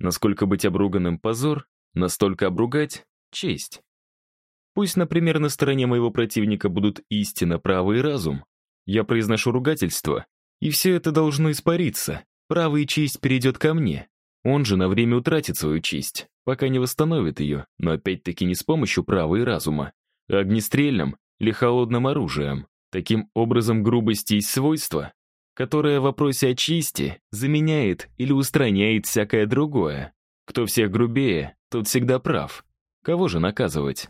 Насколько быть обруганным позор, настолько обругать честь. Пусть, например, на стороне моего противника будут истина, право и разум. Я произношу ругательство, и все это должно испариться. Право и честь перейдет ко мне. Он же на время утратит свою честь, пока не восстановит ее, но опять-таки не с помощью права и разума, а огнестрельным или холодным оружием. Таким образом, грубость есть свойство, которое в вопросе о чести заменяет или устраняет всякое другое. Кто всех грубее, тот всегда прав. Кого же наказывать?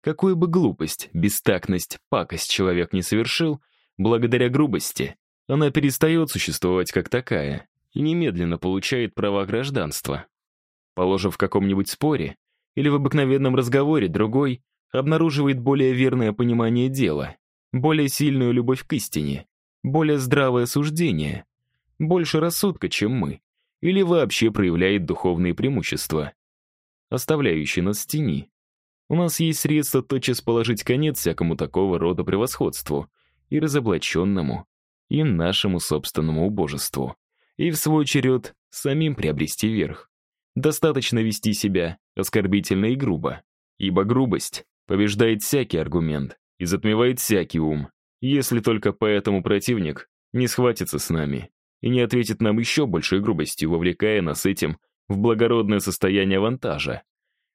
Какую бы глупость, бестактность, пакость человек не совершил, благодаря грубости, она перестает существовать как такая и немедленно получает право гражданства. Положив в каком-нибудь споре или в обыкновенном разговоре другой, обнаруживает более верное понимание дела, более сильную любовь к истине, более здравое суждение, больше рассудка, чем мы, или вообще проявляет духовные преимущества, оставляющие нас в тени. У нас есть средства тотчас положить конец всякому такого рода превосходству и разоблаченному, и нашему собственному убожеству, и в свой черед самим приобрести верх. Достаточно вести себя оскорбительно и грубо, ибо грубость побеждает всякий аргумент и затмевает всякий ум, если только поэтому противник не схватится с нами и не ответит нам еще большей грубостью, вовлекая нас этим в благородное состояние авантажа,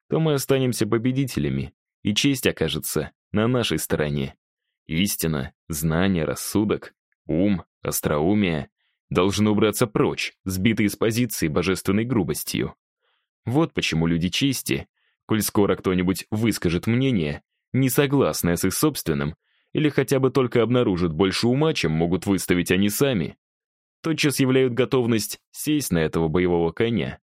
то мы останемся победителями, и честь окажется на нашей стороне. Истина, знание, рассудок, ум, остроумие должны убраться прочь, сбитые с позиции божественной грубостью. Вот почему люди чести, коль скоро кто-нибудь выскажет мнение, не согласное с их собственным, или хотя бы только обнаружат больше ума, чем могут выставить они сами, тотчас являют готовность сесть на этого боевого коня.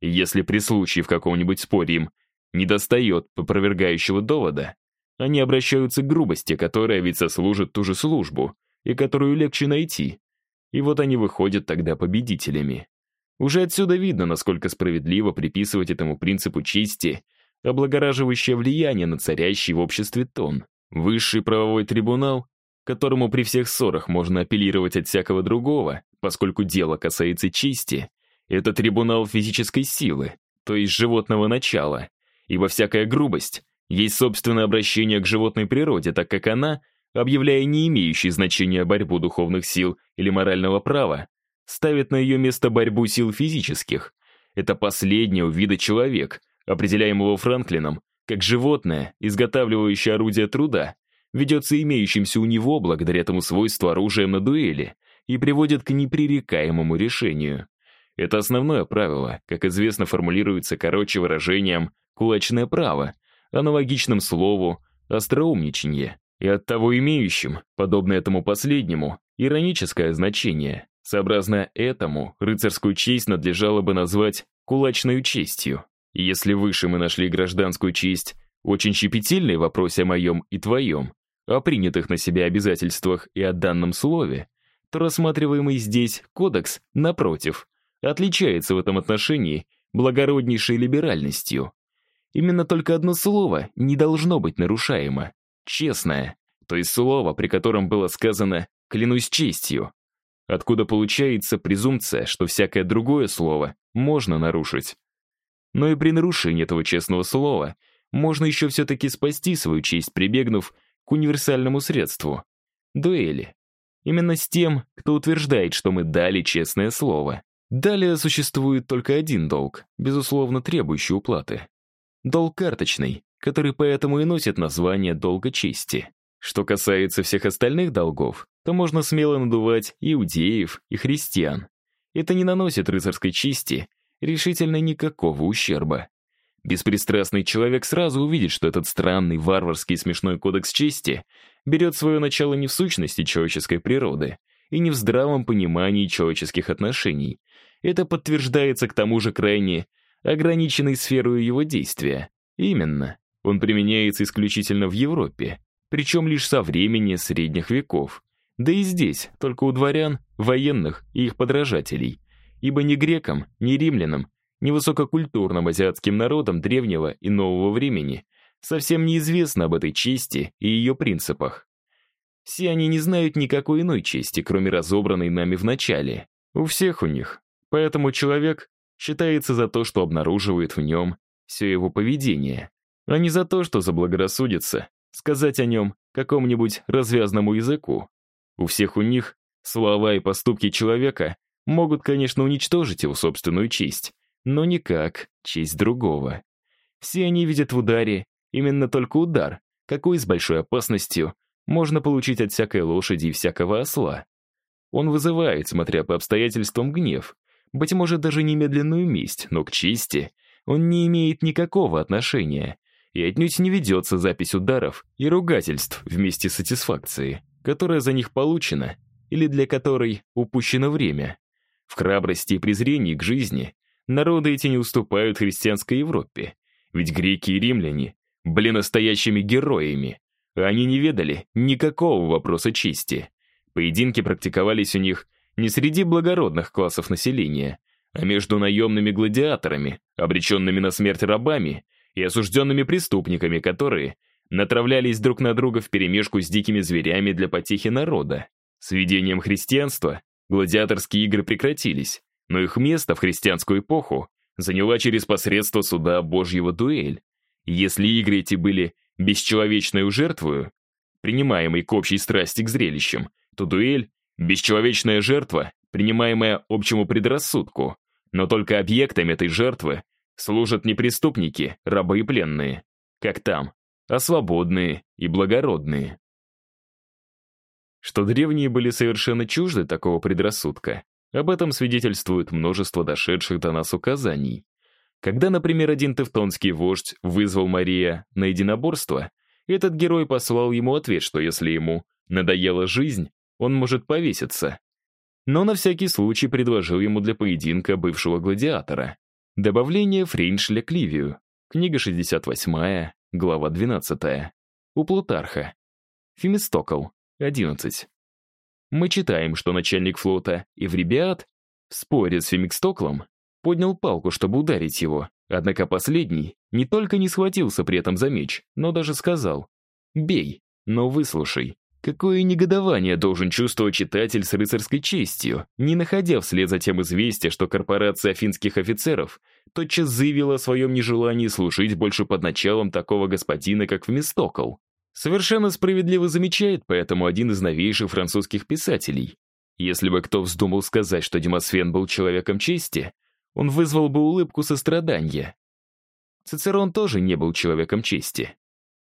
И если при случае в каком-нибудь споре им недостает попровергающего довода, они обращаются к грубости, которая ведь сослужит ту же службу, и которую легче найти. И вот они выходят тогда победителями. Уже отсюда видно, насколько справедливо приписывать этому принципу чести облагораживающее влияние на царящий в обществе тон. Высший правовой трибунал, которому при всех ссорах можно апеллировать от всякого другого, поскольку дело касается чести, это трибунал физической силы, то есть животного начала, ибо всякая грубость есть собственное обращение к животной природе, так как она, объявляя не имеющей значения борьбу духовных сил или морального права, ставит на ее место борьбу сил физических. Это последнего вида человек, определяемого Франклином как животное, изготавливающее орудие труда, ведется имеющимся у него благодаря этому свойству оружием на дуэли и приводит к непререкаемому решению. Это основное правило, как известно, формулируется короче выражением «кулачное право», аналогичным слову «остроумничанье», и оттого имеющим, подобно этому последнему, ироническое значение. Сообразно этому, рыцарскую честь надлежало бы назвать «кулачной честью». И если выше мы нашли гражданскую честь, очень щепетильной в вопросе о моем и твоем, о принятых на себя обязательствах и о данном слове, то рассматриваемый здесь кодекс, напротив, отличается в этом отношении благороднейшей либеральностью. Именно только одно слово не должно быть нарушаемо — честное, то есть слово, при котором было сказано «клянусь честью», откуда получается презумпция, что всякое другое слово можно нарушить. Но и при нарушении этого честного слова можно еще все-таки спасти свою честь, прибегнув к универсальному средству — дуэли. Именно с тем, кто утверждает, что мы дали честное слово. Далее существует только один долг, безусловно требующий уплаты. Долг карточный, который поэтому и носит название долга чести. Что касается всех остальных долгов, то можно смело надувать иудеев и христиан. Это не наносит рыцарской чести решительно никакого ущерба. Беспристрастный человек сразу увидит, что этот странный, варварский и смешной кодекс чести берет свое начало не в сущности человеческой природы и не в здравом понимании человеческих отношений. Это подтверждается к тому же крайне ограниченной сферой его действия. Именно, он применяется исключительно в Европе, причем лишь со времени средних веков. Да и здесь, только у дворян, военных и их подражателей – ибо ни грекам, ни римлянам, ни высококультурным азиатским народам древнего и нового времени совсем неизвестно об этой чести и ее принципах. Все они не знают никакой иной чести, кроме разобранной нами в начале. У всех у них. Поэтому человек считается за то, что обнаруживает в нем все его поведение, а не за то, что заблагорассудится сказать о нем какому-нибудь развязному языку. У всех у них слова и поступки человека могут, конечно, уничтожить его собственную честь, но никак честь другого. Все они видят в ударе именно только удар, какой с большой опасностью можно получить от всякой лошади и всякого осла. Он вызывает, смотря по обстоятельствам, гнев, быть может, даже немедленную месть, но к чести он не имеет никакого отношения и отнюдь не ведется запись ударов и ругательств вместе с сатисфакцией, которая за них получена или для которой упущено время. В храбрости и презрении к жизни народы эти не уступают христианской Европе, ведь греки и римляне были настоящими героями, а они не ведали никакого вопроса чести. Поединки практиковались у них не среди благородных классов населения, а между наемными гладиаторами, обреченными на смерть рабами и осужденными преступниками, которые натравлялись друг на друга вперемешку с дикими зверями для потехи народа. С введением христианства гладиаторские игры прекратились, но их место в христианскую эпоху заняла через посредство суда Божьего дуэль. Если игры эти были бесчеловечной жертвою, принимаемой к общей страсти к зрелищам, то дуэль — бесчеловечная жертва, принимаемая общему предрассудку, но только объектами этой жертвы служат не преступники, рабы и пленные, как там, а свободные и благородные. Что древние были совершенно чужды такого предрассудка, об этом свидетельствует множество дошедших до нас указаний. Когда, например, один тевтонский вождь вызвал Мария на единоборство, этот герой послал ему ответ, что если ему надоела жизнь, он может повеситься. Но на всякий случай предложил ему для поединка бывшего гладиатора. Добавление Фрейншля к Ливию. Книга 68, глава 12. У Плутарха. Фемистокл, 11. Мы читаем, что начальник флота Эврибиат в споре с Фемикстоклом поднял палку, чтобы ударить его, однако последний не только не схватился при этом за меч, но даже сказал «Бей, но выслушай». Какое негодование должен чувствовать читатель с рыцарской честью, не находя вслед за тем известия, что корпорация афинских офицеров тотчас заявила о своем нежелании служить больше под началом такого господина, как Вместокл. Совершенно справедливо замечает поэтому один из новейших французских писателей. Если бы кто вздумал сказать, что Демосфен был человеком чести, он вызвал бы улыбку сострадания. Цицерон тоже не был человеком чести.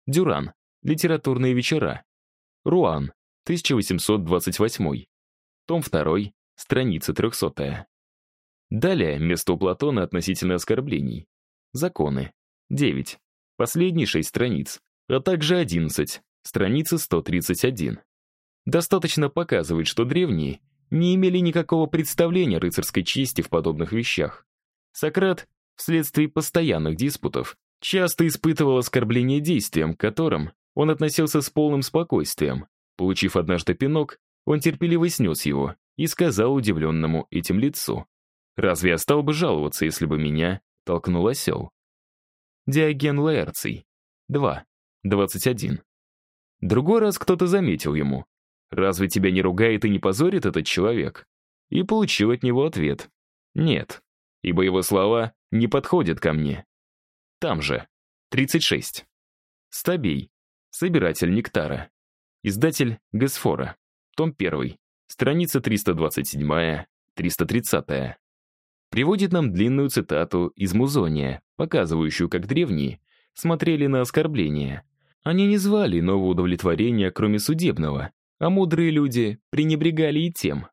Дюран. Литературные вечера. Руан, 1828. Том 2, страница 300. Далее, место у Платона относительно оскорблений. Законы. 9. Последние 6 страниц, а также 11, страница 131. Достаточно показывать, что древние не имели никакого представления рыцарской чести в подобных вещах. Сократ, вследствие постоянных диспутов, часто испытывал оскорбление действием, к которым он относился с полным спокойствием. Получив однажды пинок, он терпеливо снес его и сказал удивленному этим лицу. «Разве я стал бы жаловаться, если бы меня толкнул осел?» Диоген Лаэрций. 2. 21. Другой раз кто-то заметил ему. «Разве тебя не ругает и не позорит этот человек?» И получил от него ответ. «Нет, ибо его слова не подходят ко мне». Там же. 36. Стабей. Собиратель нектара. Издатель Гесфора. Том 1. Страница 327-330. Приводит нам длинную цитату из Музония, показывающую, как древние смотрели на оскорбления. Они не звали нового удовлетворения, кроме судебного, а мудрые люди пренебрегали и тем.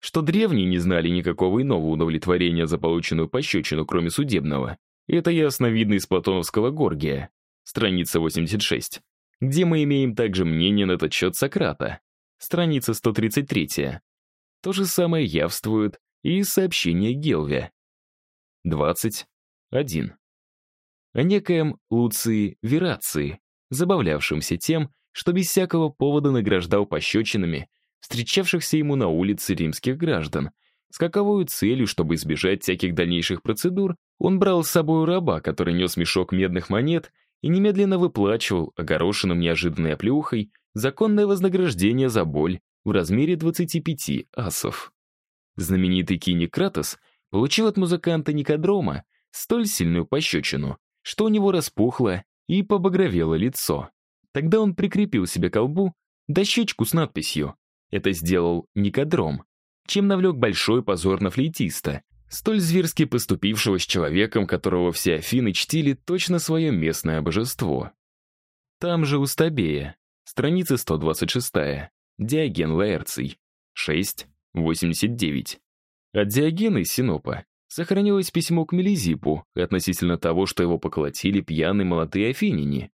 Что древние не знали никакого иного удовлетворения за полученную пощечину, кроме судебного, это ясно видно из платоновского Горгия, страница 86 где мы имеем также мнение на этот счет Сократа, страница 133. То же самое явствует и из сообщения Гелве. 21. О некоем Луции Верации, забавлявшемся тем, что без всякого повода награждал пощечинами встречавшихся ему на улице римских граждан. С каковой целью, чтобы избежать всяких дальнейших процедур, он брал с собой раба, который нес мешок медных монет и немедленно выплачивал, огорошенным неожиданной оплеухой, законное вознаграждение за боль в размере 25 асов. Знаменитый Кинекратос получил от музыканта Никодрома столь сильную пощечину, что у него распухло и побагровело лицо. Тогда он прикрепил себе колбу дощечку с надписью «Это сделал Никодром», чем навлек большой позор на флейтиста, столь зверски поступившего с человеком, которого все Афины чтили точно свое местное божество. Там же у Стабея, страница 126, Диоген Лаэрций, 6.89. От Диогена из Синопа сохранилось письмо к Мелизипу относительно того, что его поколотили пьяные молодые афиняне.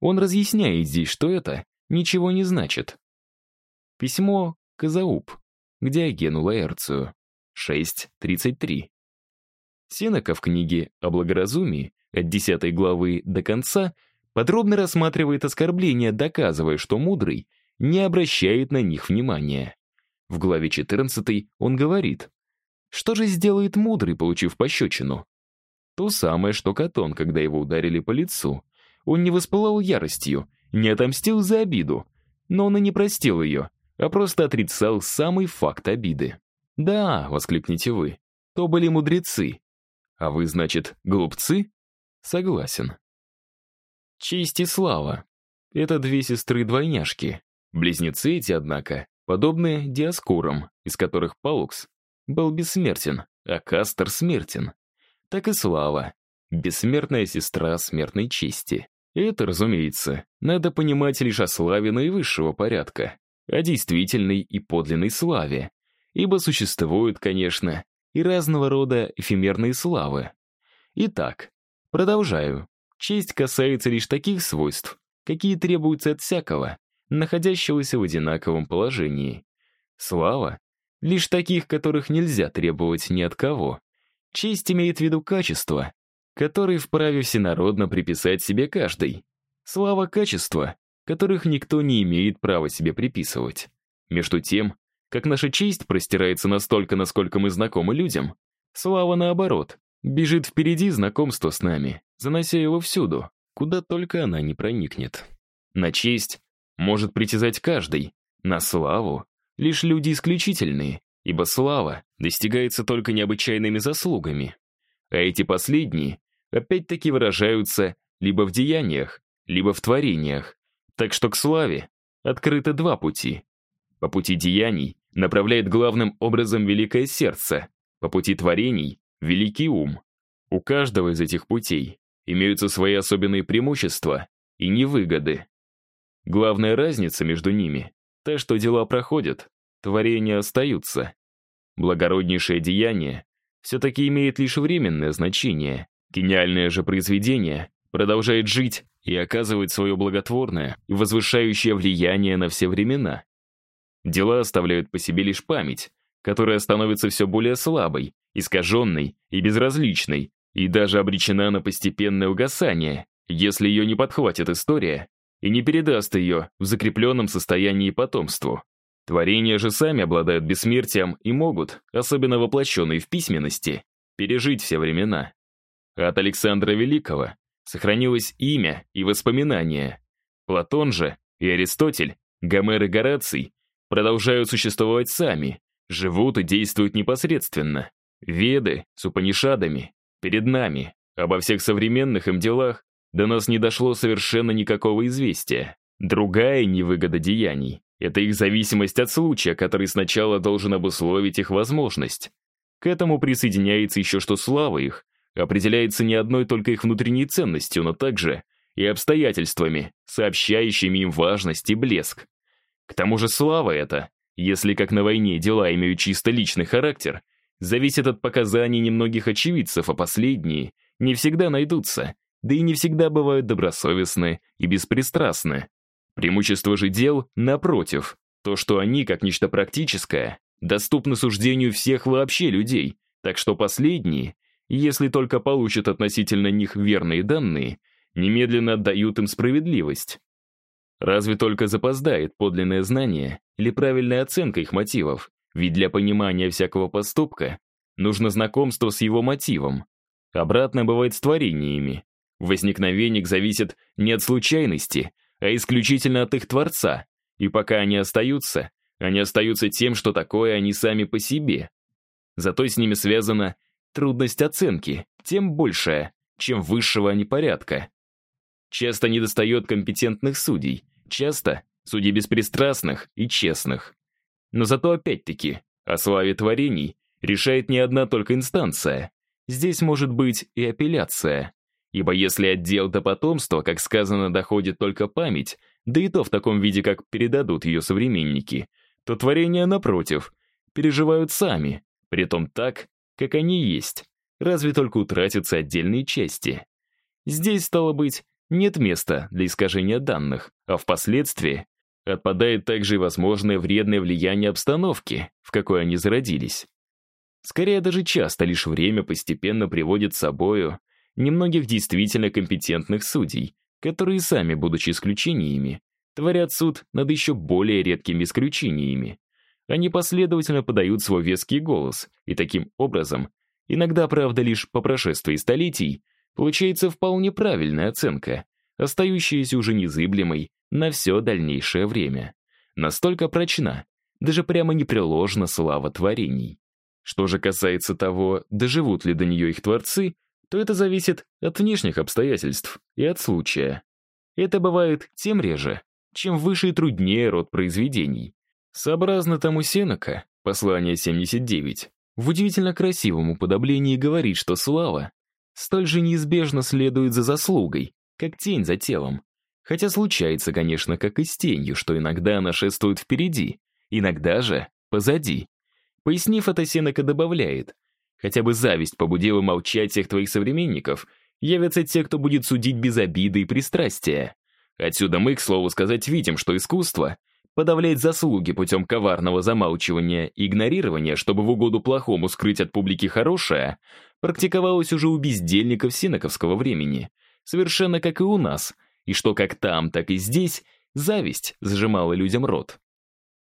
Он разъясняет здесь, что это ничего не значит. Письмо Казауб к Диогену Лаэрцию, 6.33. Сенека в книге о благоразумии от 10 главы до конца подробно рассматривает оскорбления, доказывая, что мудрый не обращает на них внимания. В главе 14 он говорит, что же сделает мудрый, получив пощечину? То самое, что Катон, когда его ударили по лицу. Он не воспылал яростью, не отомстил за обиду, но он и не простил ее, а просто отрицал самый факт обиды. «Да», — воскликните вы, — «то были мудрецы». А вы, значит, глупцы? Согласен. Честь и слава. Это две сестры-двойняшки. Близнецы эти, однако, подобны диаскурам, из которых Палукс был бессмертен, а Кастер смертен. Так и слава. Бессмертная сестра смертной чести. Это, разумеется, надо понимать лишь о славе наивысшего порядка, о действительной и подлинной славе. Ибо существуют, конечно, и разного рода эфемерные славы. Итак, продолжаю. Честь касается лишь таких свойств, какие требуются от всякого, находящегося в одинаковом положении. Слава — лишь таких, которых нельзя требовать ни от кого. Честь имеет в виду качества, которые вправе всенародно приписать себе каждый. Слава — качества, которых никто не имеет права себе приписывать. Между тем, как наша честь простирается настолько, насколько мы знакомы людям, слава, наоборот, бежит впереди знакомства с нами, занося его всюду, куда только она не проникнет. На честь может притязать каждый, на славу — лишь люди исключительные, ибо слава достигается только необычайными заслугами. А эти последние опять-таки выражаются либо в деяниях, либо в творениях. Так что к славе открыты два пути. По пути деяний направляет главным образом великое сердце, по пути творений — великий ум. У каждого из этих путей имеются свои особенные преимущества и невыгоды. Главная разница между ними — та, что дела проходят, творения остаются. Благороднейшее деяние все-таки имеет лишь временное значение. Гениальное же произведение продолжает жить и оказывать свое благотворное и возвышающее влияние на все времена. Дела оставляют по себе лишь память, которая становится все более слабой, искаженной и безразличной, и даже обречена на постепенное угасание, если ее не подхватит история и не передаст ее в закрепленном состоянии потомству. Творения же сами обладают бессмертием и могут, особенно воплощенные в письменности, пережить все времена. От Александра Великого сохранилось имя и воспоминания. Платон же и Аристотель, Гомер и Гораций продолжают существовать сами, живут и действуют непосредственно. Веды с Упанишадами перед нами. Обо всех современных им делах до нас не дошло совершенно никакого известия. Другая невыгода деяний — это их зависимость от случая, который сначала должен обусловить их возможность. К этому присоединяется еще что слава их определяется не одной только их внутренней ценностью, но также и обстоятельствами, сообщающими им важность и блеск. К тому же слава эта, если как на войне дела имеют чисто личный характер, зависит от показаний немногих очевидцев, а последние не всегда найдутся, да и не всегда бывают добросовестны и беспристрастны. Преимущество же дел, напротив, то, что они, как нечто практическое, доступны суждению всех вообще людей, так что последние, если только получат относительно них верные данные, немедленно отдают им справедливость. Разве только запоздает подлинное знание или правильная оценка их мотивов, ведь для понимания всякого поступка нужно знакомство с его мотивом. Обратно бывает с творениями. Возникновение зависит не от случайности, а исключительно от их Творца, и пока они остаются, они остаются тем, что такое они сами по себе. Зато с ними связано трудность оценки тем большая, чем высшего они порядка. Часто недостает компетентных судей, часто судей беспристрастных и честных. Но зато опять-таки о славе творений решает не одна только инстанция. Здесь может быть и апелляция. Ибо если отдел до потомства, как сказано, доходит только память, да и то в таком виде, как передадут ее современники, то творения, напротив, переживают сами, притом так, как они есть, разве только утратятся отдельные части. Здесь, стало быть, нет места для искажения данных, а впоследствии отпадает также и возможное вредное влияние обстановки, в какой они зародились. Скорее, даже часто лишь время постепенно приводит с собою немногих действительно компетентных судей, которые сами, будучи исключениями, творят суд над еще более редкими исключениями. Они последовательно подают свой веский голос, и таким образом, иногда, правда, лишь по прошествии столетий, получается вполне правильная оценка, остающаяся уже незыблемой на все дальнейшее время. Настолько прочна, даже прямо непреложна слава творений. Что же касается того, доживут ли до нее их творцы, то это зависит от внешних обстоятельств и от случая. Это бывает тем реже, чем выше и труднее род произведений. Сообразно тому Сенека, послание 79, в удивительно красивом уподоблении говорит, что слава столь же неизбежно следует за заслугой, как тень за телом. Хотя случается, конечно, как и с тенью, что иногда она шествует впереди, иногда же позади. Пояснив это, Сенека добавляет, хотя бы зависть побудила молчать всех твоих современников, явятся те, кто будет судить без обиды и пристрастия. Отсюда мы, к слову сказать, видим, что искусство подавляет заслуги путем коварного замалчивания и игнорирования, чтобы в угоду плохому скрыть от публики хорошее, практиковалось уже у бездельников синоковского времени, совершенно как и у нас, и что как там, так и здесь зависть зажимала людям рот.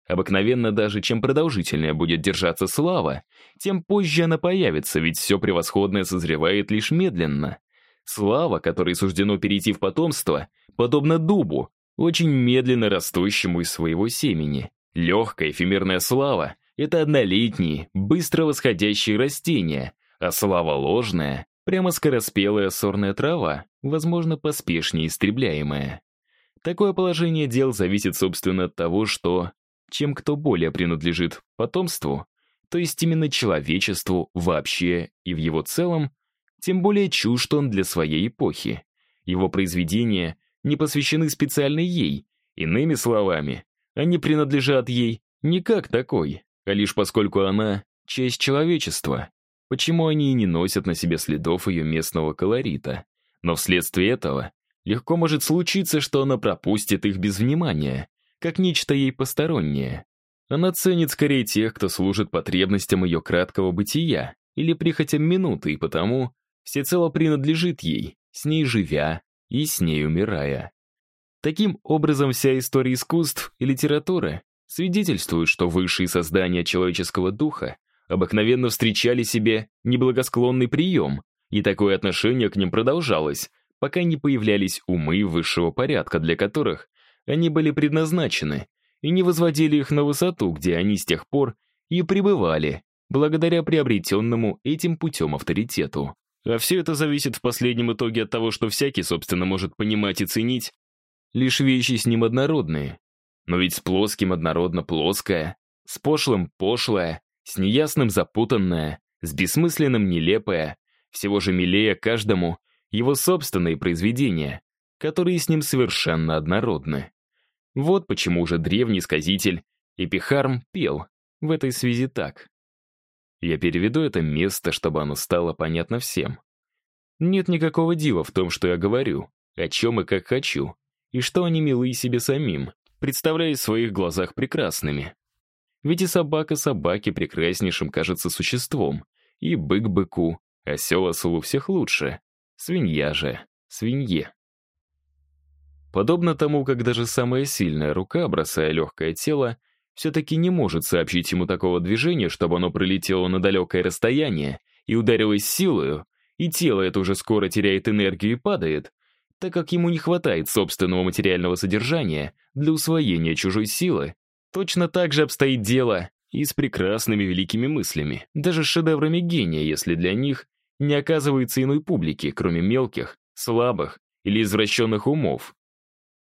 Обыкновенно даже чем продолжительнее будет держаться слава, тем позже она появится, ведь все превосходное созревает лишь медленно. Слава, которой суждено перейти в потомство, подобно дубу, очень медленно растущему из своего семени. Легкая эфемерная слава — это однолетние, быстро восходящие растения, а слава ложная — прямо скороспелая сорная трава, возможно, поспешнее истребляемая. Такое положение дел зависит, собственно, от того, что чем кто более принадлежит потомству, то есть именно человечеству вообще и в его целом, тем более чужд он для своей эпохи. Его произведения не посвящены специально ей, иными словами, они принадлежат ей не как такой, а лишь поскольку она — часть человечества, почему они и не носят на себе следов ее местного колорита. Но вследствие этого легко может случиться, что она пропустит их без внимания, как нечто ей постороннее. Она ценит скорее тех, кто служит потребностям ее краткого бытия или прихотям минуты, и потому всецело принадлежит ей, с ней живя и с ней умирая. Таким образом, вся история искусств и литературы свидетельствует, что высшие создания человеческого духа обыкновенно встречали себе неблагосклонный прием, и такое отношение к ним продолжалось, пока не появлялись умы высшего порядка, для которых они были предназначены, и не возводили их на высоту, где они с тех пор и пребывали, благодаря приобретенному этим путем авторитету. А все это зависит в последнем итоге от того, что всякий, собственно, может понимать и ценить лишь вещи с ним однородные. Но ведь с плоским однородно плоское, с пошлым пошлое, с неясным запутанное, с бессмысленным нелепое, всего же милее каждому его собственные произведения, которые с ним совершенно однородны. Вот почему уже древний сказитель Эпихарм пел в этой связи так. Я переведу это место, чтобы оно стало понятно всем. Нет никакого дива в том, что я говорю, о чем и как хочу, и что они милы себе самим, представляя в своих глазах прекрасными. Ведь и собака собаке прекраснейшим кажется существом, и бык быку, осел ослу всех лучше, свинья же свинье. Подобно тому, как даже самая сильная рука, бросая легкое тело, все-таки не может сообщить ему такого движения, чтобы оно пролетело на далекое расстояние и ударилось силою, и тело это уже скоро теряет энергию и падает, так как ему не хватает собственного материального содержания для усвоения чужой силы, точно так же обстоит дело и с прекрасными великими мыслями, даже с шедеврами гения, если для них не оказывается иной публики, кроме мелких, слабых или извращенных умов.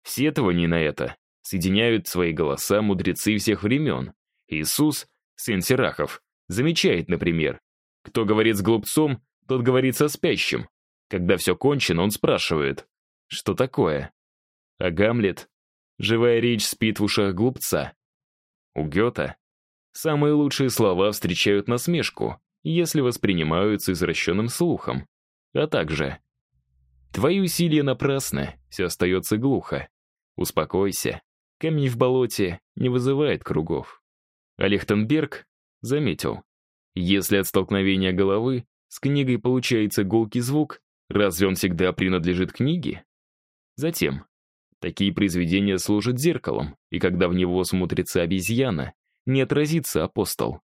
Сетование на это соединяют свои голоса мудрецы всех времен. Иисус, сын Сирахов, замечает, например, кто говорит с глупцом, тот говорит со спящим. Когда все кончено, он спрашивает, что такое? А Гамлет? Живая речь спит в ушах глупца. У Гёта самые лучшие слова встречают насмешку, если воспринимаются извращенным слухом. А также «Твои усилия напрасны, все остается глухо. Успокойся, камень в болоте не вызывает кругов». А Лихтенберг заметил, если от столкновения головы с книгой получается гулкий звук, разве он всегда принадлежит книге? Затем, такие произведения служат зеркалом, и когда в него смотрится обезьяна, не отразится апостол.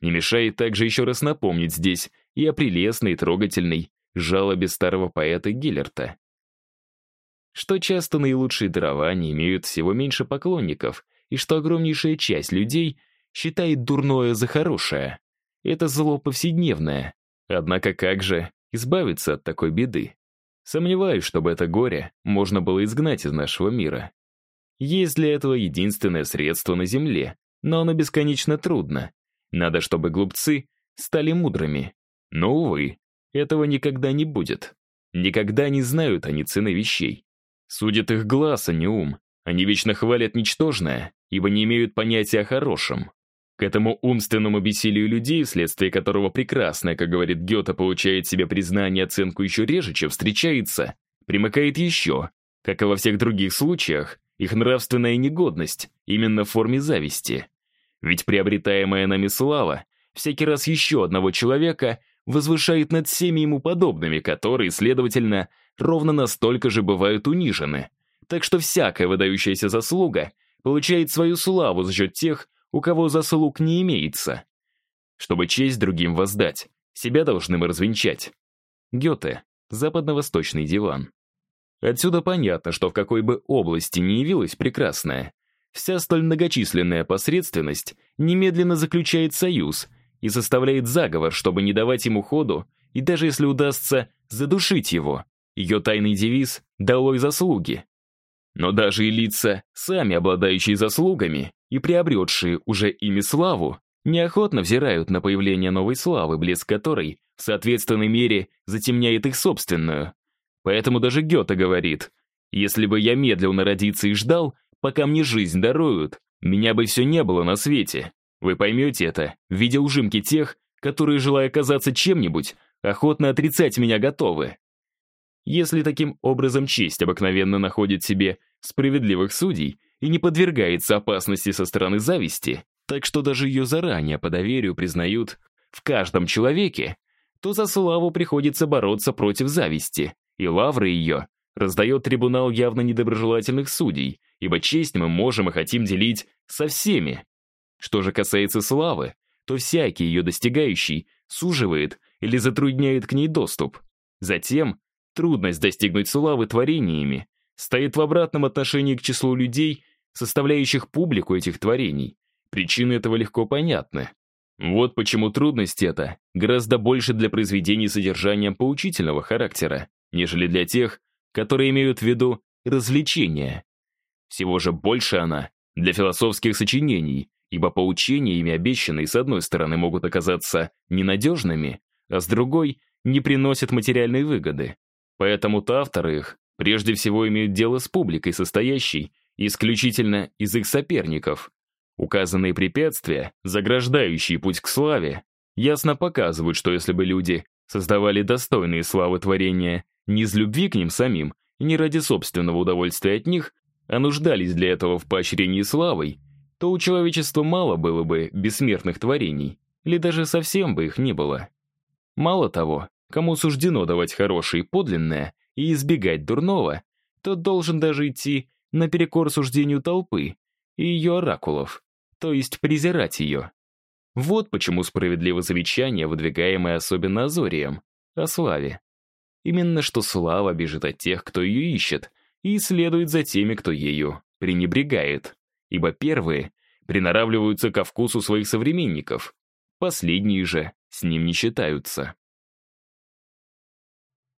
Не мешает также еще раз напомнить здесь и о прелестной, трогательной жалобе старого поэта Гиллерта. Что часто наилучшие дарования имеют всего меньше поклонников, и что огромнейшая часть людей считает дурное за хорошее. Это зло повседневное. Однако как же избавиться от такой беды? Сомневаюсь, чтобы это горе можно было изгнать из нашего мира. Есть для этого единственное средство на Земле, но оно бесконечно трудно. Надо, чтобы глупцы стали мудрыми. Но, увы, этого никогда не будет. Никогда не знают они цены вещей. Судят их глаз, а не ум. Они вечно хвалят ничтожное, ибо не имеют понятия о хорошем. К этому умственному бессилию людей, вследствие которого прекрасное, как говорит Гёте, получает себе признание и оценку еще реже, чем встречается, примыкает еще, как и во всех других случаях, их нравственная негодность, именно в форме зависти. Ведь приобретаемая нами слава всякий раз еще одного человека возвышает над всеми ему подобными, которые, следовательно, ровно настолько же бывают унижены. Так что всякая выдающаяся заслуга получает свою славу за счет тех, у кого заслуг не имеется. Чтобы честь другим воздать, себя должны мы развенчать. Гёте, западно-восточный диван. Отсюда понятно, что в какой бы области ни явилась прекрасная, вся столь многочисленная посредственность немедленно заключает союз и составляет заговор, чтобы не давать ему ходу, и даже если удастся задушить его. Ее тайный девиз «Долой заслуги». Но даже и лица, сами обладающие заслугами и приобретшие уже ими славу, неохотно взирают на появление новой славы, блеск которой в соответственной мере затемняет их собственную. Поэтому даже Гёте говорит, «Если бы я медлил народиться и ждал, пока мне жизнь даруют, меня бы все не было на свете. Вы поймете это, видя ужимки тех, которые, желая казаться чем-нибудь, охотно отрицать меня готовы. Если таким образом честь обыкновенно находит себе справедливых судей и не подвергается опасности со стороны зависти, так что даже ее заранее по доверию признают в каждом человеке, то за славу приходится бороться против зависти, и лавры ее раздает трибунал явно недоброжелательных судей, ибо честь мы можем и хотим делить со всеми. Что же касается славы, то всякий ее достигающий суживает или затрудняет к ней доступ. Затем Трудность достигнуть славы творениями стоит в обратном отношении к числу людей, составляющих публику этих творений. Причины этого легко понятны. Вот почему трудность эта гораздо больше для произведений содержанием поучительного характера, нежели для тех, которые имеют в виду развлечения. Всего же больше она для философских сочинений, ибо поучения ими обещанные с одной стороны могут оказаться ненадежными, а с другой не приносят материальной выгоды. Поэтому-то авторы их прежде всего имеют дело с публикой, состоящей исключительно из их соперников. Указанные препятствия, заграждающие путь к славе, ясно показывают, что если бы люди создавали достойные славы творения не из любви к ним самим не ради собственного удовольствия от них, а нуждались для этого в поощрении славой, то у человечества мало было бы бессмертных творений, или даже совсем бы их не было. Мало того, Кому суждено давать хорошее и подлинное и избегать дурного, тот должен даже идти наперекор суждению толпы и ее оракулов, то есть презирать ее. Вот почему справедливо замечание, выдвигаемое особенно Азорием, о славе. Именно что слава бежит от тех, кто ее ищет, и следует за теми, кто ею пренебрегает. Ибо первые приноравливаются ко вкусу своих современников. Последние же с ним не считаются.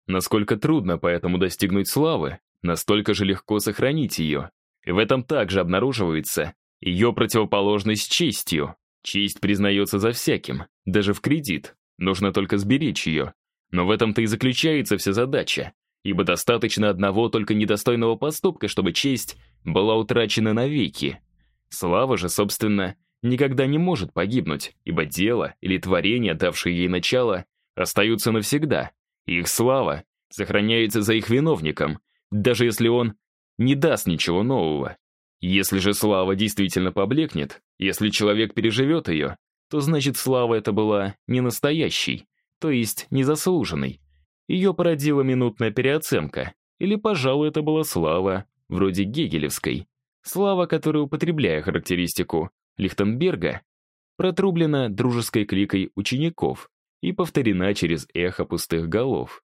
Насколько трудно поэтому достигнуть славы, настолько же легко сохранить ее. В этом также обнаруживается ее противоположность честью. Честь признается за всяким, даже в кредит. Нужно только сберечь ее. Но в этом-то и заключается вся задача. Ибо достаточно одного только недостойного поступка, чтобы честь была утрачена навеки. Слава же, собственно, никогда не может погибнуть, ибо дело или творение, давшее ей начало, остаются навсегда. Их слава сохраняется за их виновником, даже если он не даст ничего нового. Если же слава действительно поблекнет, если человек переживет ее, то значит слава эта была не настоящей, то есть незаслуженной. Ее породила минутная переоценка, или, пожалуй, это была слава, вроде гегелевской. Слава, которая, употребляя характеристику Лихтенберга, протрублена дружеской кликой учеников и повторена через эхо пустых голов.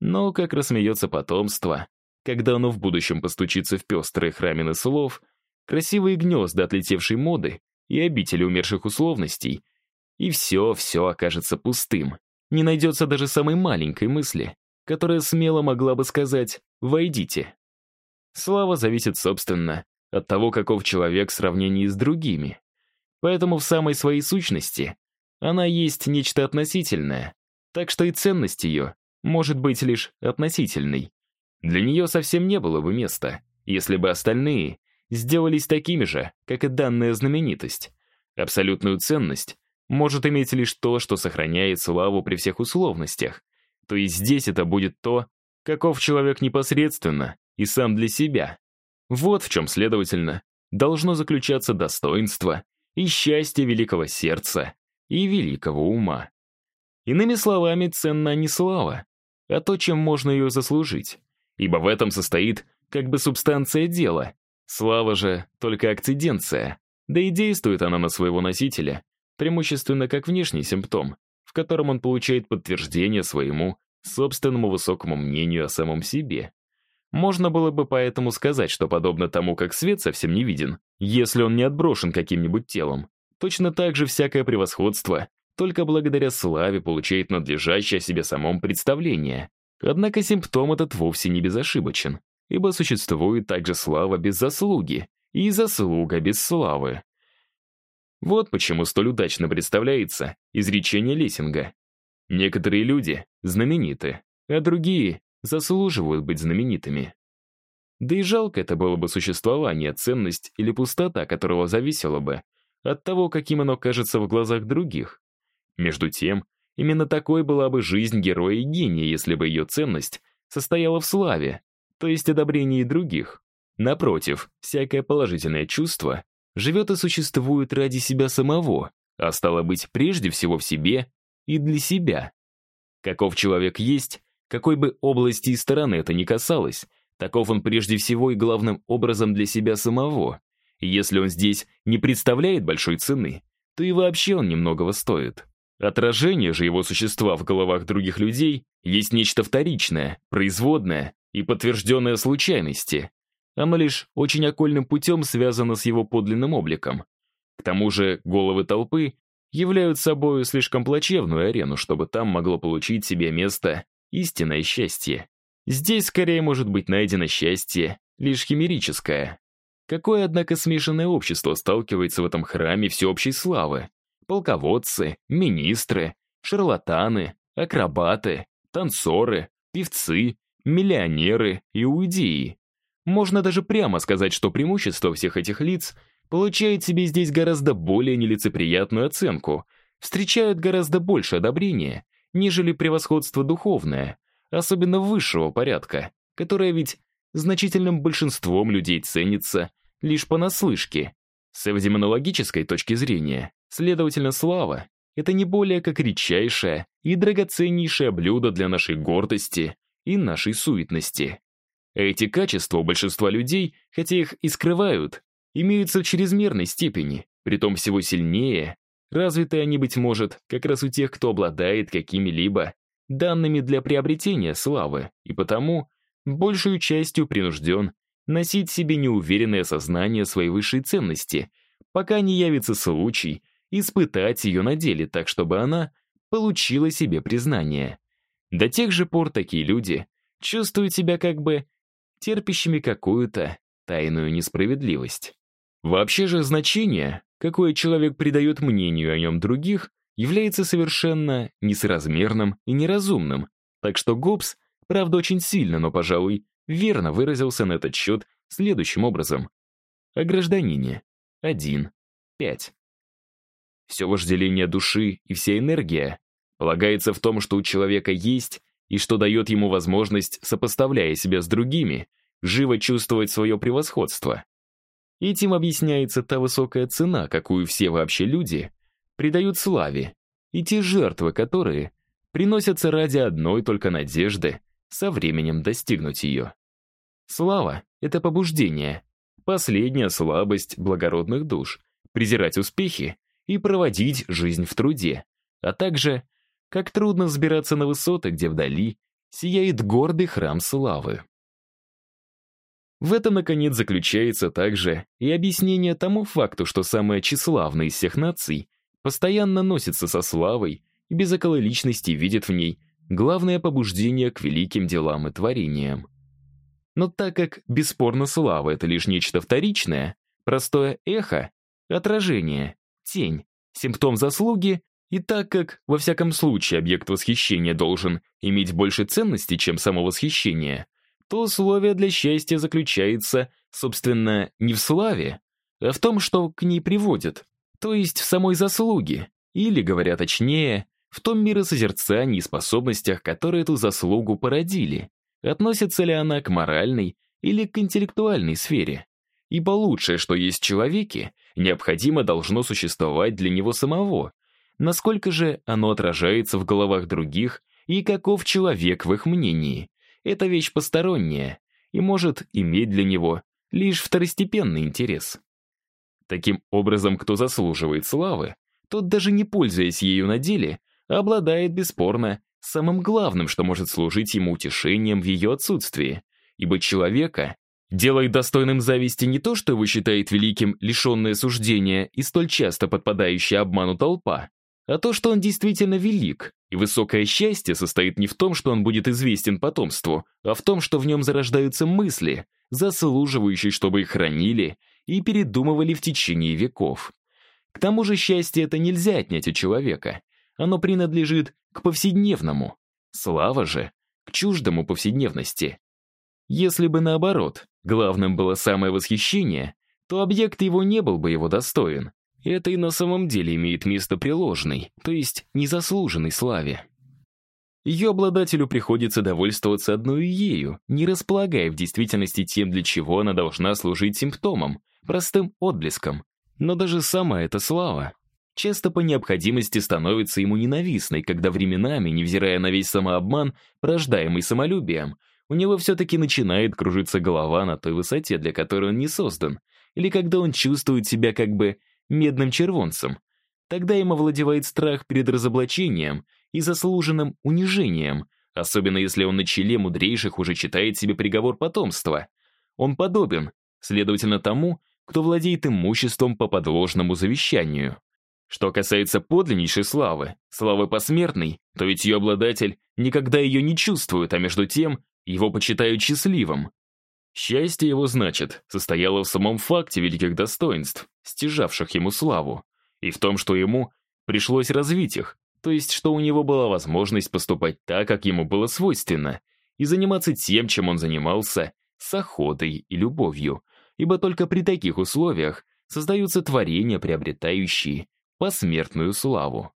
Но как рассмеется потомство, когда оно в будущем постучится в пестрые храмины слов, красивые гнезда отлетевшей моды и обители умерших условностей, и все-все окажется пустым. Не найдется даже самой маленькой мысли, которая смело могла бы сказать «войдите». Слава зависит, собственно, от того, каков человек в сравнении с другими. Поэтому в самой своей сущности она есть нечто относительное, так что и ценность ее может быть лишь относительной. Для нее совсем не было бы места, если бы остальные сделались такими же, как и данная знаменитость. Абсолютную ценность может иметь лишь то, что сохраняет славу при всех условностях. То есть здесь это будет то, каков человек непосредственно и сам для себя. Вот в чем, следовательно, должно заключаться достоинство и счастье великого сердца и великого ума. Иными словами, ценна не слава, а то, чем можно ее заслужить ибо в этом состоит как бы субстанция дела. Слава же только акциденция, да и действует она на своего носителя, преимущественно как внешний симптом, в котором он получает подтверждение своему собственному высокому мнению о самом себе. Можно было бы поэтому сказать, что подобно тому, как свет совсем не виден, если он не отброшен каким-нибудь телом, точно так же всякое превосходство только благодаря славе получает надлежащее о себе самом представление, Однако симптом этот вовсе не безошибочен, ибо существует также слава без заслуги и заслуга без славы. Вот почему столь удачно представляется изречение Лессинга. Некоторые люди знамениты, а другие заслуживают быть знаменитыми. Да и жалко это было бы существование, ценность или пустота которого зависело бы от того, каким оно кажется в глазах других. Между тем, Именно такой была бы жизнь героя и гения, если бы ее ценность состояла в славе, то есть одобрении других. Напротив, всякое положительное чувство живет и существует ради себя самого, а стало быть, прежде всего в себе и для себя. Каков человек есть, какой бы области и стороны это ни касалось, таков он прежде всего и главным образом для себя самого. Если он здесь не представляет большой цены, то и вообще он немногого стоит. Отражение же его существа в головах других людей есть нечто вторичное, производное и подтвержденное случайности. Оно лишь очень окольным путем связано с его подлинным обликом. К тому же головы толпы являют собой слишком плачевную арену, чтобы там могло получить себе место истинное счастье. Здесь скорее может быть найдено счастье, лишь химерическое. Какое, однако, смешанное общество сталкивается в этом храме всеобщей славы? полководцы, министры, шарлатаны, акробаты, танцоры, певцы, миллионеры, иудеи. Можно даже прямо сказать, что преимущество всех этих лиц получает себе здесь гораздо более нелицеприятную оценку, встречают гораздо больше одобрения, нежели превосходство духовное, особенно высшего порядка, которое ведь значительным большинством людей ценится лишь понаслышке. С эвдемонологической точки зрения, Следовательно, слава — это не более как редчайшее и драгоценнейшее блюдо для нашей гордости и нашей суетности. Эти качества у большинства людей, хотя их и скрывают, имеются в чрезмерной степени, притом всего сильнее, развиты они, быть может, как раз у тех, кто обладает какими-либо данными для приобретения славы, и потому большую частью принужден носить себе неуверенное сознание своей высшей ценности — пока не явится случай испытать ее на деле так, чтобы она получила себе признание. До тех же пор такие люди чувствуют себя как бы терпящими какую-то тайную несправедливость. Вообще же значение, какое человек придает мнению о нем других, является совершенно несоразмерным и неразумным, так что Гоббс, правда очень сильно, но, пожалуй, верно выразился на этот счет следующим образом. О гражданине. 1. 5. Все вожделение души и вся энергия полагается в том, что у человека есть и что дает ему возможность, сопоставляя себя с другими, живо чувствовать свое превосходство. Этим объясняется та высокая цена, какую все вообще люди придают славе, и те жертвы, которые приносятся ради одной только надежды со временем достигнуть ее. Слава — это побуждение, последняя слабость благородных душ, презирать успехи и проводить жизнь в труде, а также как трудно взбираться на высоты, где вдали сияет гордый храм славы. В этом, наконец, заключается также и объяснение тому факту, что самая тщеславная из всех наций постоянно носится со славой и без около личности видит в ней главное побуждение к великим делам и творениям. Но так как, бесспорно, слава — это лишь нечто вторичное, простое эхо, отражение, тень, симптом заслуги, и так как, во всяком случае, объект восхищения должен иметь больше ценности, чем само восхищение, то условие для счастья заключается, собственно, не в славе, а в том, что к ней приводит, то есть в самой заслуге, или, говоря точнее, в том миросозерцании и способностях, которые эту заслугу породили. Относится ли она к моральной или к интеллектуальной сфере? Ибо лучшее, что есть в человеке, необходимо должно существовать для него самого. Насколько же оно отражается в головах других и каков человек в их мнении? Это вещь посторонняя и может иметь для него лишь второстепенный интерес. Таким образом, кто заслуживает славы, тот, даже не пользуясь ею на деле, обладает бесспорно самым главным, что может служить ему утешением в ее отсутствии, ибо человека делает достойным зависти не то, что его считает великим лишенное суждения и столь часто подпадающая обману толпа, а то, что он действительно велик, и высокое счастье состоит не в том, что он будет известен потомству, а в том, что в нем зарождаются мысли, заслуживающие, чтобы их хранили и передумывали в течение веков. К тому же счастье это нельзя отнять у человека. Оно принадлежит к повседневному. Слава же — к чуждому повседневности. Если бы наоборот, главным было самое восхищение, то объект его не был бы его достоин. Это и на самом деле имеет место при то есть незаслуженной славе. Ее обладателю приходится довольствоваться одной ею, не располагая в действительности тем, для чего она должна служить симптомом, простым отблеском. Но даже сама эта слава часто по необходимости становится ему ненавистной, когда временами, невзирая на весь самообман, порождаемый самолюбием, у него все-таки начинает кружиться голова на той высоте, для которой он не создан, или когда он чувствует себя как бы медным червонцем. Тогда им овладевает страх перед разоблачением и заслуженным унижением, особенно если он на челе мудрейших уже читает себе приговор потомства. Он подобен, следовательно, тому, кто владеет имуществом по подложному завещанию. Что касается подлиннейшей славы, славы посмертной, то ведь ее обладатель никогда ее не чувствует, а между тем его почитают счастливым. Счастье его, значит, состояло в самом факте великих достоинств, стяжавших ему славу, и в том, что ему пришлось развить их, то есть что у него была возможность поступать так, как ему было свойственно, и заниматься тем, чем он занимался, с охотой и любовью, ибо только при таких условиях создаются творения, приобретающие посмертную славу.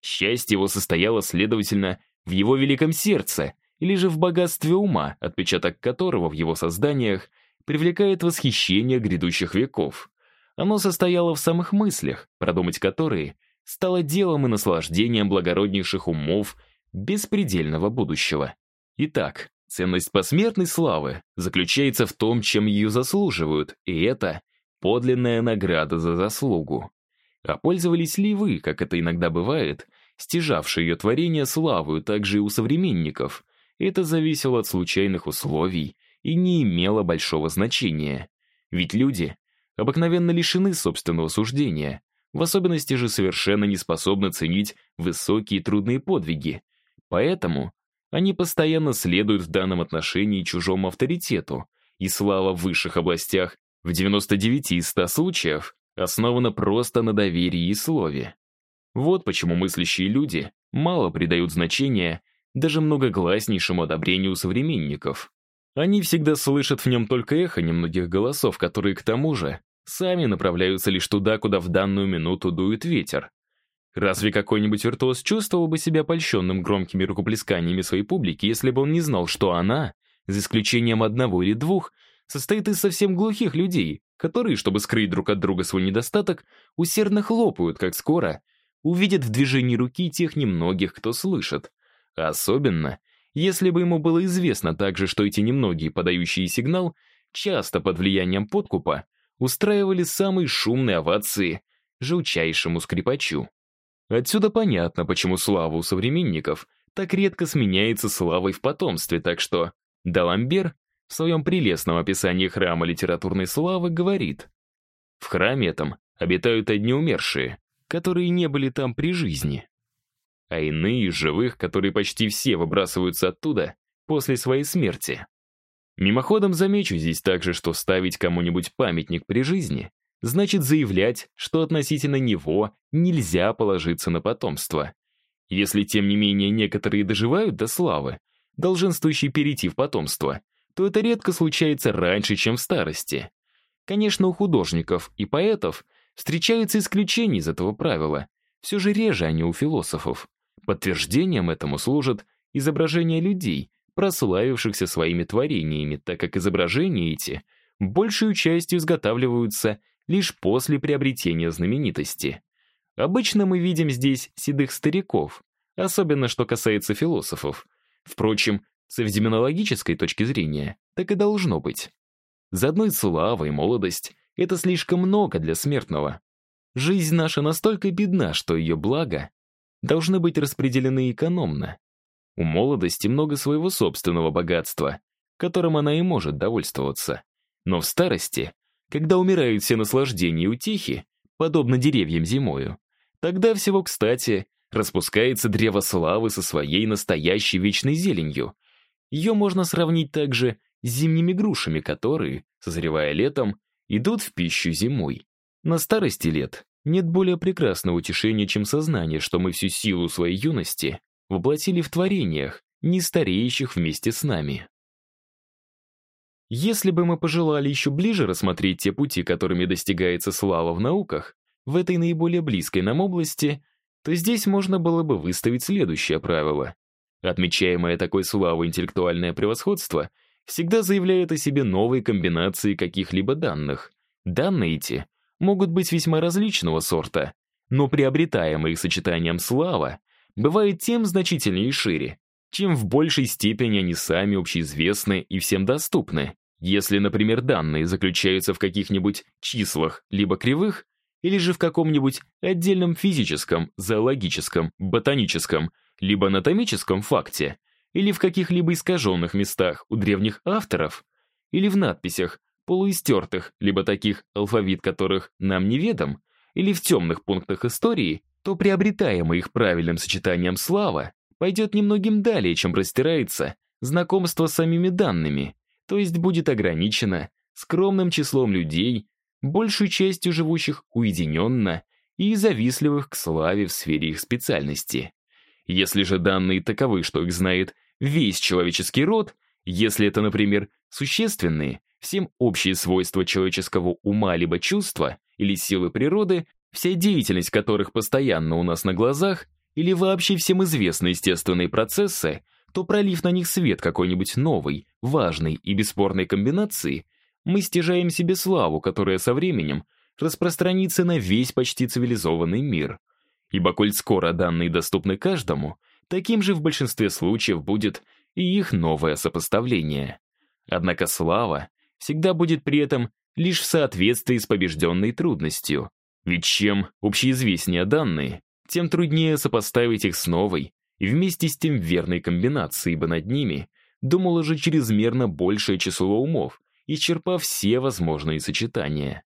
Счастье его состояло, следовательно, в его великом сердце или же в богатстве ума, отпечаток которого в его созданиях привлекает восхищение грядущих веков. Оно состояло в самых мыслях, продумать которые стало делом и наслаждением благороднейших умов беспредельного будущего. Итак, ценность посмертной славы заключается в том, чем ее заслуживают, и это подлинная награда за заслугу. А пользовались ли вы, как это иногда бывает, стяжавшие ее творение славою также и у современников? Это зависело от случайных условий и не имело большого значения. Ведь люди обыкновенно лишены собственного суждения, в особенности же совершенно не способны ценить высокие трудные подвиги. Поэтому они постоянно следуют в данном отношении чужому авторитету, и слава в высших областях в 99 из 100 случаев основана просто на доверии и слове. Вот почему мыслящие люди мало придают значения даже многогласнейшему одобрению современников. Они всегда слышат в нем только эхо немногих голосов, которые, к тому же, сами направляются лишь туда, куда в данную минуту дует ветер. Разве какой-нибудь виртуоз чувствовал бы себя польщенным громкими рукоплесканиями своей публики, если бы он не знал, что она, за исключением одного или двух, состоит из совсем глухих людей, которые, чтобы скрыть друг от друга свой недостаток, усердно хлопают, как скоро увидят в движении руки тех немногих, кто слышит. Особенно, если бы ему было известно также, что эти немногие, подающие сигнал, часто под влиянием подкупа, устраивали самые шумные овации жутчайшему скрипачу. Отсюда понятно, почему слава у современников так редко сменяется славой в потомстве, так что Даламбер в своем прелестном описании храма литературной славы говорит, «В храме этом обитают одни умершие, которые не были там при жизни а иные из живых, которые почти все выбрасываются оттуда после своей смерти. Мимоходом замечу здесь также, что ставить кому-нибудь памятник при жизни значит заявлять, что относительно него нельзя положиться на потомство. Если, тем не менее, некоторые доживают до славы, долженствующие перейти в потомство, то это редко случается раньше, чем в старости. Конечно, у художников и поэтов встречаются исключения из этого правила, все же реже они у философов. Подтверждением этому служат изображения людей, прославившихся своими творениями, так как изображения эти большую частью изготавливаются лишь после приобретения знаменитости. Обычно мы видим здесь седых стариков, особенно что касается философов. Впрочем, с эвдеминологической точки зрения так и должно быть. Заодно и слава, и молодость — это слишком много для смертного. Жизнь наша настолько бедна, что ее благо должны быть распределены экономно. У молодости много своего собственного богатства, которым она и может довольствоваться. Но в старости, когда умирают все наслаждения и утехи, подобно деревьям зимою, тогда всего кстати распускается древо славы со своей настоящей вечной зеленью. Ее можно сравнить также с зимними грушами, которые, созревая летом, идут в пищу зимой. На старости лет нет более прекрасного утешения, чем сознание, что мы всю силу своей юности воплотили в творениях, не стареющих вместе с нами. Если бы мы пожелали еще ближе рассмотреть те пути, которыми достигается слава в науках, в этой наиболее близкой нам области, то здесь можно было бы выставить следующее правило. Отмечаемое такой славой интеллектуальное превосходство всегда заявляет о себе новые комбинации каких-либо данных. Данные эти могут быть весьма различного сорта, но приобретаемая их сочетанием слава бывает тем значительнее и шире, чем в большей степени они сами общеизвестны и всем доступны. Если, например, данные заключаются в каких-нибудь числах либо кривых, или же в каком-нибудь отдельном физическом, зоологическом, ботаническом, либо анатомическом факте, или в каких-либо искаженных местах у древних авторов, или в надписях, полуистертых, либо таких, алфавит которых нам неведом, или в темных пунктах истории, то приобретаемое их правильным сочетанием слава пойдет немногим далее, чем растирается знакомство с самими данными, то есть будет ограничено скромным числом людей, большей частью живущих уединенно и завистливых к славе в сфере их специальности. Если же данные таковы, что их знает весь человеческий род, если это, например, существенные, всем общие свойства человеческого ума либо чувства или силы природы, вся деятельность которых постоянно у нас на глазах, или вообще всем известны естественные процессы, то пролив на них свет какой-нибудь новой, важной и бесспорной комбинации, мы стяжаем себе славу, которая со временем распространится на весь почти цивилизованный мир. Ибо коль скоро данные доступны каждому, таким же в большинстве случаев будет и их новое сопоставление. Однако слава всегда будет при этом лишь в соответствии с побежденной трудностью. Ведь чем общеизвестнее данные, тем труднее сопоставить их с новой и вместе с тем верной комбинацией, ибо над ними думало же чрезмерно большее число умов, исчерпав все возможные сочетания.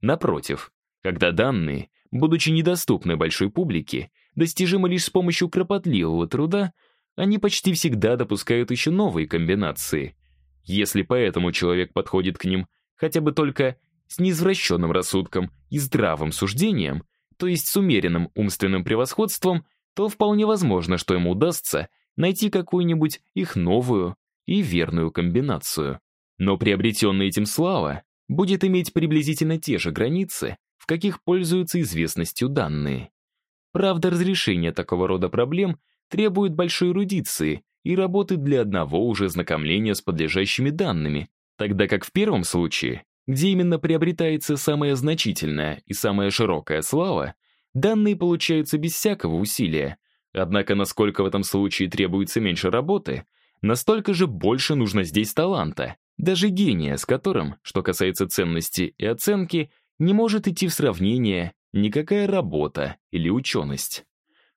Напротив, когда данные, будучи недоступны большой публике, достижимы лишь с помощью кропотливого труда, они почти всегда допускают еще новые комбинации. Если поэтому человек подходит к ним хотя бы только с неизвращенным рассудком и здравым суждением, то есть с умеренным умственным превосходством, то вполне возможно, что ему удастся найти какую-нибудь их новую и верную комбинацию. Но приобретенная этим слава будет иметь приблизительно те же границы, каких пользуются известностью данные. Правда, разрешение такого рода проблем требует большой эрудиции и работы для одного уже знакомления с подлежащими данными, тогда как в первом случае, где именно приобретается самая значительная и самая широкая слава, данные получаются без всякого усилия. Однако, насколько в этом случае требуется меньше работы, настолько же больше нужно здесь таланта, даже гения, с которым, что касается ценности и оценки, не может идти в сравнение никакая работа или ученость.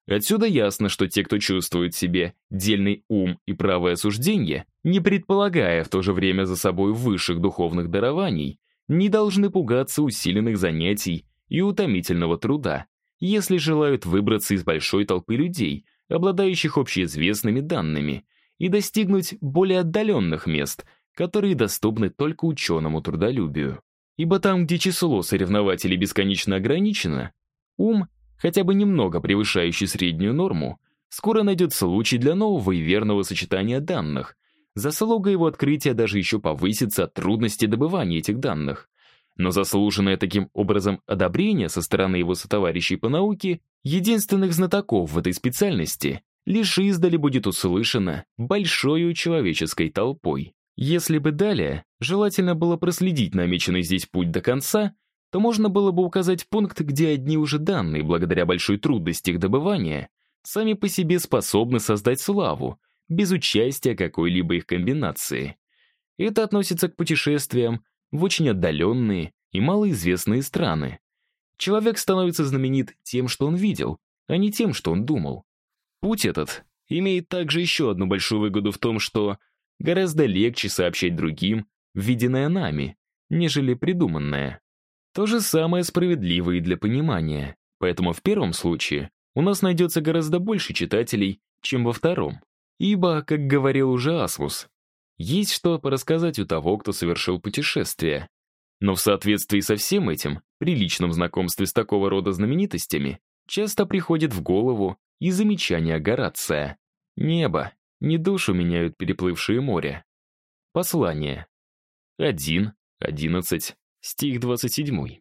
Отсюда ясно, что те, кто чувствует себе дельный ум и правое суждение, не предполагая в то же время за собой высших духовных дарований, не должны пугаться усиленных занятий и утомительного труда, если желают выбраться из большой толпы людей, обладающих общеизвестными данными, и достигнуть более отдаленных мест, которые доступны только ученому трудолюбию. Ибо там, где число соревнователей бесконечно ограничено, ум хотя бы немного превышающий среднюю норму, скоро найдет случай для нового и верного сочетания данных. Заслуга его открытия даже еще повысится от трудности добывания этих данных. Но заслуженное таким образом одобрение со стороны его сотоварищей по науке, единственных знатоков в этой специальности, лишь издали будет услышано большой человеческой толпой. Если бы далее желательно было проследить намеченный здесь путь до конца, то можно было бы указать пункт, где одни уже данные, благодаря большой трудности их добывания, сами по себе способны создать славу, без участия какой-либо их комбинации. Это относится к путешествиям в очень отдаленные и малоизвестные страны. Человек становится знаменит тем, что он видел, а не тем, что он думал. Путь этот имеет также еще одну большую выгоду в том, что гораздо легче сообщать другим виденное нами, нежели придуманное. То же самое справедливо и для понимания. Поэтому в первом случае у нас найдется гораздо больше читателей, чем во втором. Ибо, как говорил уже Асмус, есть что порассказать у того, кто совершил путешествие. Но в соответствии со всем этим, при личном знакомстве с такого рода знаменитостями, часто приходит в голову и замечание Горация. Небо, не душу меняют переплывшие моря. Послание. 1, 11, стих 27.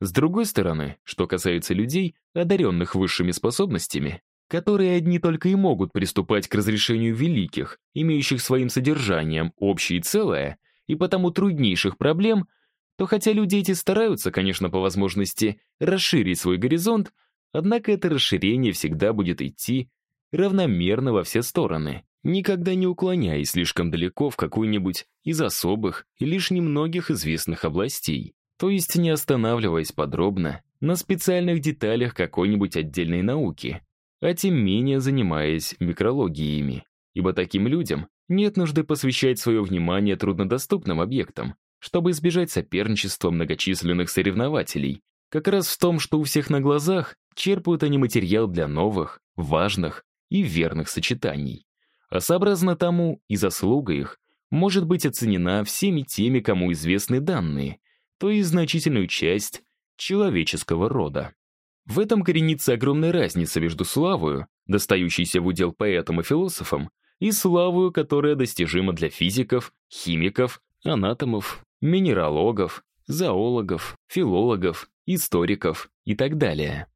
С другой стороны, что касается людей, одаренных высшими способностями, которые одни только и могут приступать к разрешению великих, имеющих своим содержанием общее и целое, и потому труднейших проблем, то хотя люди эти стараются, конечно, по возможности расширить свой горизонт, однако это расширение всегда будет идти равномерно во все стороны, никогда не уклоняясь слишком далеко в какую-нибудь из особых и лишь немногих известных областей, то есть не останавливаясь подробно на специальных деталях какой-нибудь отдельной науки, а тем менее занимаясь микрологиями. Ибо таким людям нет нужды посвящать свое внимание труднодоступным объектам, чтобы избежать соперничества многочисленных соревнователей. Как раз в том, что у всех на глазах черпают они материал для новых, важных и верных сочетаний. А сообразно тому и заслуга их может быть оценена всеми теми, кому известны данные, то есть значительную часть человеческого рода. В этом коренится огромная разница между славою, достающейся в удел поэтам и философам, и славою, которая достижима для физиков, химиков, анатомов, минералогов, зоологов, филологов, историков и так далее.